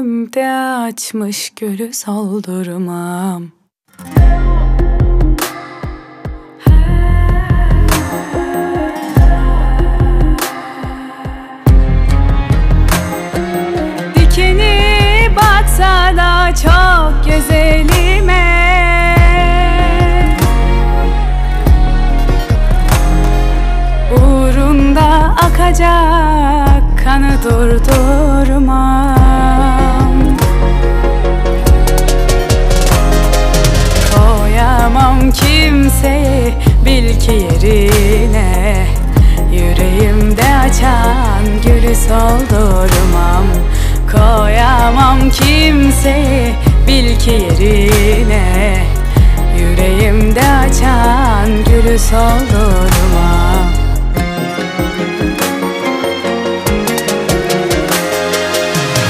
Yüreğimde açmış gülü soldurmam Dikeni batsa da çok güzelime Uğrunda akacak kanı durdurmam gülü soldurmam Koyamam kimseyi bil ki yerine. Yüreğimde açan gülü soldurmam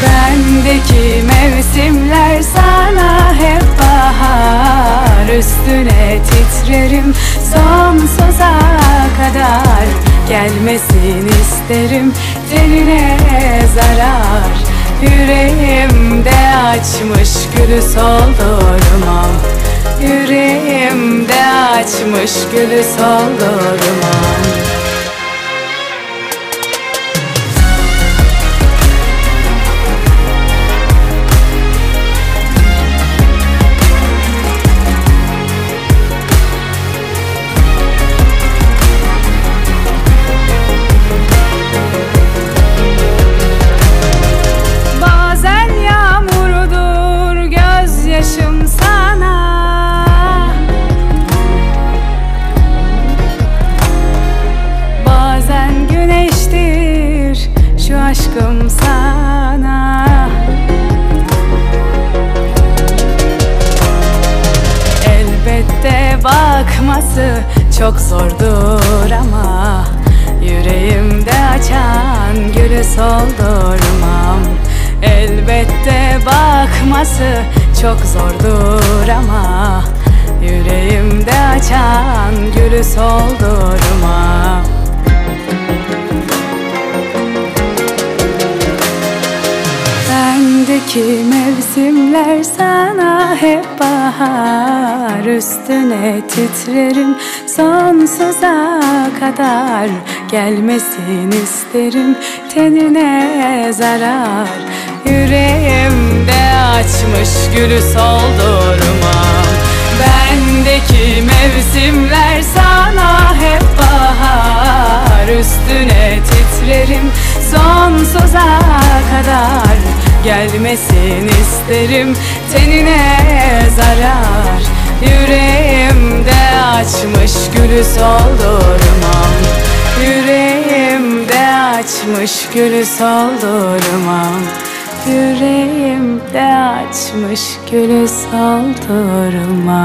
Bendeki mevsimler sana hep bahar. Üstüne titrerim sonsuza kadar Gelmesin isterim. Tenine zarar Yüreğimde açmış gülü soldurmam. Yüreğimde açmış gülü soldurmam Elbette bakması çok zordur ama Yüreğimde açan gülü soldurmam. Elbette bakması çok zordur ama Yüreğimde açan gülü soldurmam Bendeki mevsimler sana hep bahar. Üstüne titrerim sonsuza kadar Gelmesin isterim. Tenine zarar Yüreğimde açmış gülü soldurmam Bendeki mevsimler sana hep bahar. Üstüne titrerim sonsuza kadar Gelmesin isterim. Tenine zarar Yüreğimde açmış gülü soldurmam. Yüreğimde açmış gülü soldurmam. Yüreğimde açmış gülü soldurmam